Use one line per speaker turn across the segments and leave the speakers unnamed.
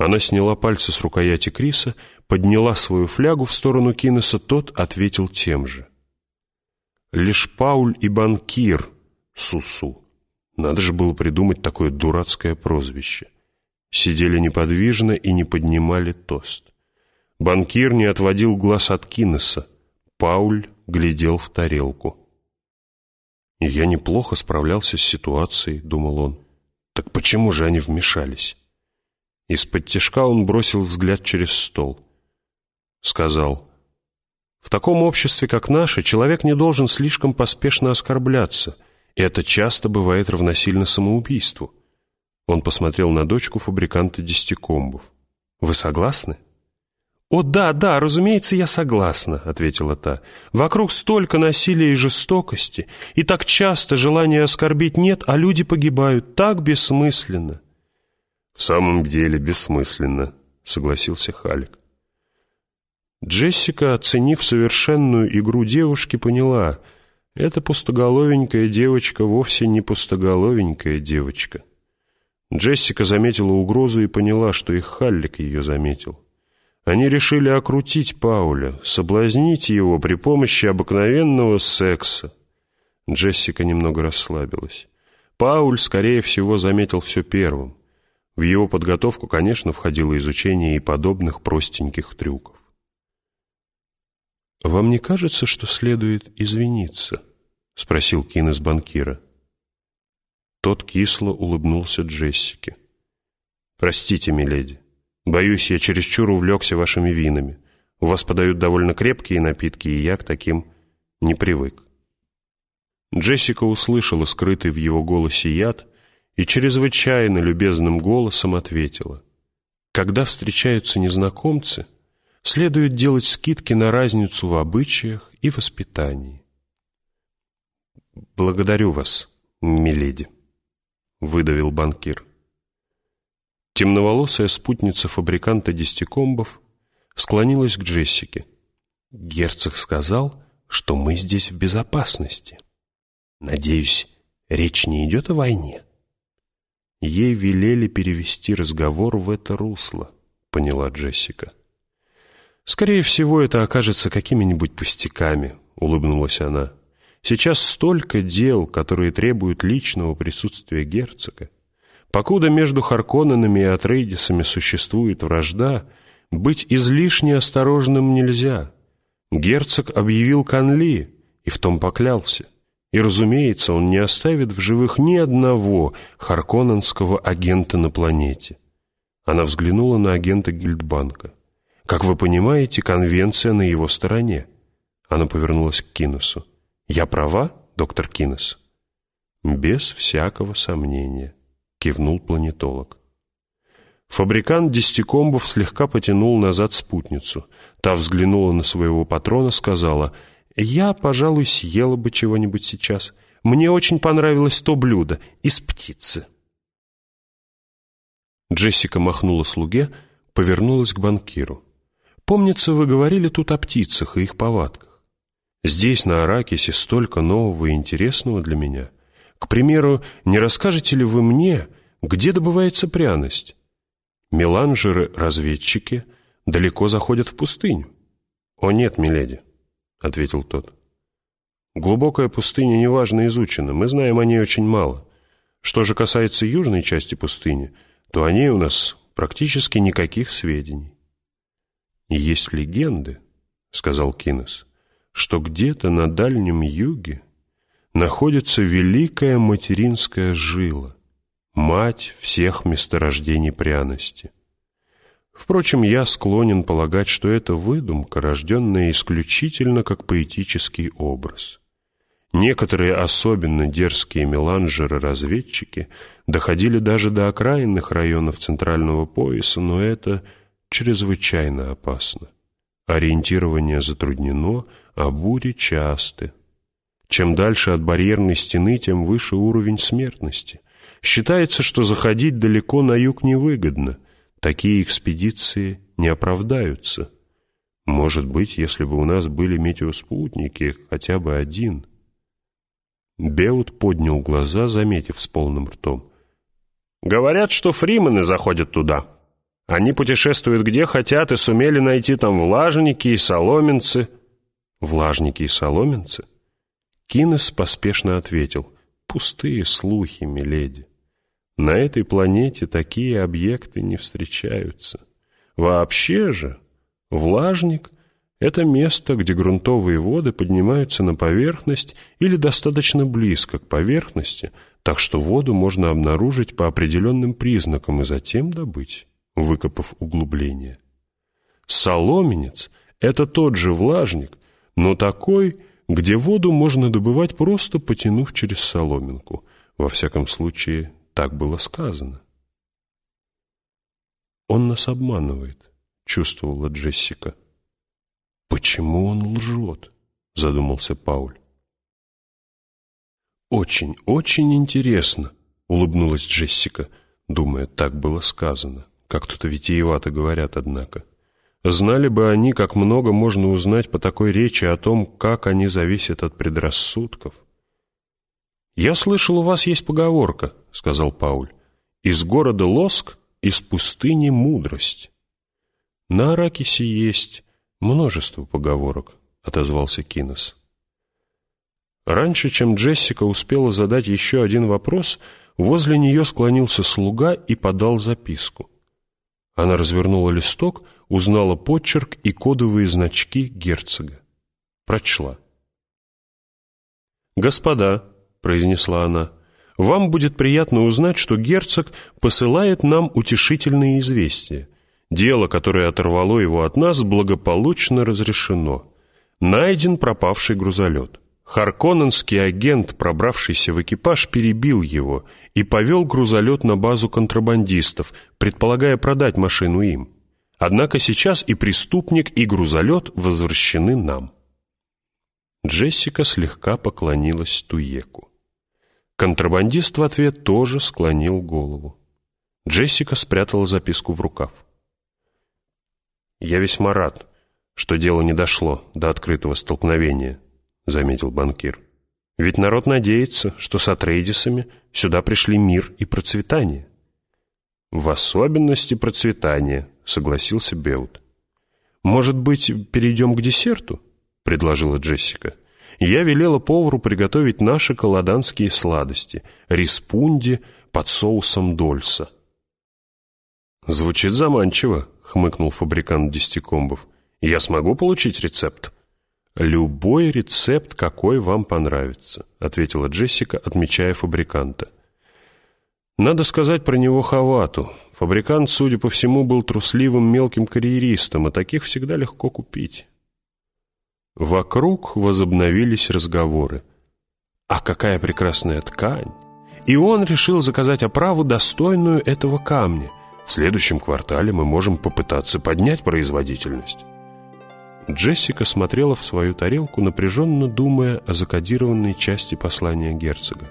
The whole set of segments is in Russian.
Она сняла пальцы с рукояти Криса, подняла свою флягу в сторону Кинеса, тот ответил тем же. Лишь Пауль и банкир, Сусу. Надо же было придумать такое дурацкое прозвище. Сидели неподвижно и не поднимали тост. Банкир не отводил глаз от Кинеса. Пауль глядел в тарелку. «Я неплохо справлялся с ситуацией», — думал он. «Так почему же они вмешались?» Из-под тишка он бросил взгляд через стол. Сказал, «В таком обществе, как наше, человек не должен слишком поспешно оскорбляться, и это часто бывает равносильно самоубийству». Он посмотрел на дочку фабриканта десятикомбов. «Вы согласны?» «О, да, да, разумеется, я согласна», — ответила та. «Вокруг столько насилия и жестокости, и так часто желания оскорбить нет, а люди погибают так бессмысленно». «В самом деле бессмысленно», — согласился Халик. Джессика, оценив совершенную игру девушки, поняла, эта пустоголовенькая девочка вовсе не пустоголовенькая девочка. Джессика заметила угрозу и поняла, что и Халлик ее заметил. Они решили окрутить Пауля, соблазнить его при помощи обыкновенного секса. Джессика немного расслабилась. Пауль, скорее всего, заметил все первым. В его подготовку, конечно, входило изучение и подобных простеньких трюков. «Вам не кажется, что следует извиниться?» — спросил Кин из банкира. Тот кисло улыбнулся Джессике. «Простите, миледи, боюсь, я чересчур увлекся вашими винами. У вас подают довольно крепкие напитки, и я к таким не привык». Джессика услышала скрытый в его голосе яд и чрезвычайно любезным голосом ответила. Когда встречаются незнакомцы, следует делать скидки на разницу в обычаях и воспитании. «Благодарю вас, миледи», — выдавил банкир. Темноволосая спутница фабриканта десятикомбов склонилась к Джессике. «Герцог сказал, что мы здесь в безопасности. Надеюсь, речь не идет о войне?» Ей велели перевести разговор в это русло, поняла Джессика. «Скорее всего, это окажется какими-нибудь пустяками», — улыбнулась она. «Сейчас столько дел, которые требуют личного присутствия герцога. Покуда между Харконненами и Атрейдисами существует вражда, быть излишне осторожным нельзя. Герцог объявил Канли и в том поклялся. И, разумеется, он не оставит в живых ни одного харконненского агента на планете. Она взглянула на агента Гильдбанка. «Как вы понимаете, конвенция на его стороне». Она повернулась к Кинесу. «Я права, доктор Кинес?» «Без всякого сомнения», — кивнул планетолог. Фабрикант десятикомбов слегка потянул назад спутницу. Та взглянула на своего патрона, сказала — я, пожалуй, съела бы чего-нибудь сейчас. Мне очень понравилось то блюдо из птицы. Джессика махнула слуге, повернулась к банкиру. «Помнится, вы говорили тут о птицах и их повадках. Здесь, на Аракисе, столько нового и интересного для меня. К примеру, не расскажете ли вы мне, где добывается пряность? Меланжеры-разведчики далеко заходят в пустыню». «О нет, миледи, — ответил тот. «Глубокая пустыня неважно изучена, мы знаем о ней очень мало. Что же касается южной части пустыни, то о ней у нас практически никаких сведений». «Есть легенды», — сказал Кинес, — «что где-то на Дальнем Юге находится великая материнская жила, мать всех месторождений пряности». Впрочем, я склонен полагать, что это выдумка, рожденная исключительно как поэтический образ. Некоторые особенно дерзкие меланжеры-разведчики доходили даже до окраинных районов центрального пояса, но это чрезвычайно опасно. Ориентирование затруднено, а бури часты. Чем дальше от барьерной стены, тем выше уровень смертности. Считается, что заходить далеко на юг невыгодно – такие экспедиции не оправдаются. Может быть, если бы у нас были метеоспутники, хотя бы один. Беут поднял глаза, заметив с полным ртом. «Говорят, что фримены заходят туда. Они путешествуют где хотят и сумели найти там влажники и соломенцы». «Влажники и соломенцы?» Кинес поспешно ответил. «Пустые слухи, миледи. На этой планете такие объекты не встречаются. Вообще же, влажник — это место, где грунтовые воды поднимаются на поверхность или достаточно близко к поверхности, так что воду можно обнаружить по определенным признакам и затем добыть, выкопав углубление. Соломенец — это тот же влажник, но такой, где воду можно добывать просто потянув через соломинку. Во всяком случае, так было сказано. «Он нас обманывает», — чувствовала Джессика. «Почему он лжет?» — задумался Пауль. «Очень, очень интересно», — улыбнулась Джессика, думая, так было сказано. Как тут витиевато говорят, однако. Знали бы они, как много можно узнать по такой речи о том, как они зависят от предрассудков. «Я слышал, у вас есть поговорка», — сказал Пауль. «Из города лоск, из пустыни мудрость». «На Аракисе есть множество поговорок», — отозвался Кинос. Раньше, чем Джессика успела задать еще один вопрос, возле нее склонился слуга и подал записку. Она развернула листок, узнала почерк и кодовые значки герцога. Прочла. «Господа», — произнесла она, — «вам будет приятно узнать, что герцог посылает нам утешительные известия. Дело, которое оторвало его от нас, благополучно разрешено. Найден пропавший грузолет. Харконненский агент, пробравшийся в экипаж, перебил его и повел грузолет на базу контрабандистов, предполагая продать машину им. Однако сейчас и преступник, и грузолет возвращены нам. Джессика слегка поклонилась Туеку. Контрабандист в ответ тоже склонил голову. Джессика спрятала записку в рукав. «Я весьма рад, что дело не дошло до открытого столкновения», — заметил банкир. «Ведь народ надеется, что с Атрейдисами сюда пришли мир и процветание». «В особенности процветание», — согласился Беут. «Может быть, перейдем к десерту?» — предложила Джессика. «Я велела повару приготовить наши колоданские сладости — респунди под соусом дольса». «Звучит заманчиво», — хмыкнул фабрикант десятикомбов. «Я смогу получить рецепт?» «Любой рецепт, какой вам понравится», — ответила Джессика, отмечая фабриканта. «Надо сказать про него Хавату. Фабрикант, судя по всему, был трусливым мелким карьеристом, а таких всегда легко купить». Вокруг возобновились разговоры. «А какая прекрасная ткань!» И он решил заказать оправу, достойную этого камня. В следующем квартале мы можем попытаться поднять производительность. Джессика смотрела в свою тарелку, напряженно думая о закодированной части послания герцога.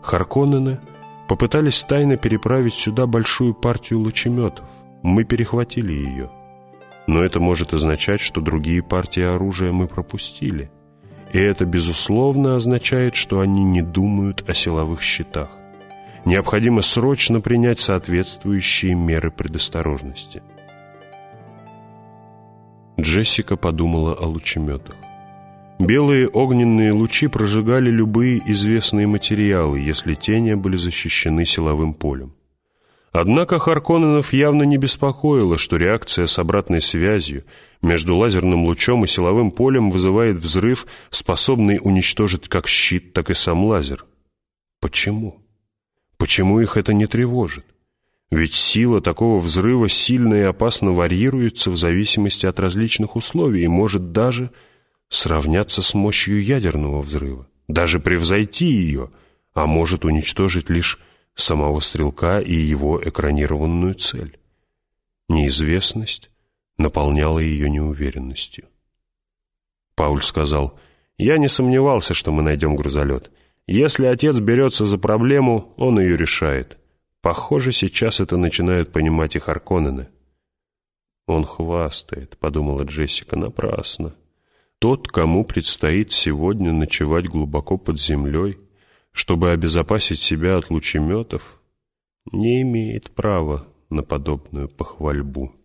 Харконнены попытались тайно переправить сюда большую партию лучеметов. Мы перехватили ее. Но это может означать, что другие партии оружия мы пропустили. И это, безусловно, означает, что они не думают о силовых щитах. Необходимо срочно принять соответствующие меры предосторожности. Джессика подумала о лучеметах. Белые огненные лучи прожигали любые известные материалы, если те не были защищены силовым полем. Однако Харконненов явно не беспокоило, что реакция с обратной связью между лазерным лучом и силовым полем вызывает взрыв, способный уничтожить как щит, так и сам лазер. Почему? Почему их это не тревожит? Ведь сила такого взрыва сильно и опасно варьируется в зависимости от различных условий и может даже сравняться с мощью ядерного взрыва, даже превзойти ее, а может уничтожить лишь самого стрелка и его экранированную цель. Неизвестность наполняла ее неуверенностью. Пауль сказал, «Я не сомневался, что мы найдем грузолет. Если отец берется за проблему, он ее решает. Похоже, сейчас это начинают понимать и Харконнены. «Он хвастает», — подумала Джессика, — «напрасно. Тот, кому предстоит сегодня ночевать глубоко под землей, чтобы обезопасить себя от лучеметов, не имеет права на подобную похвальбу.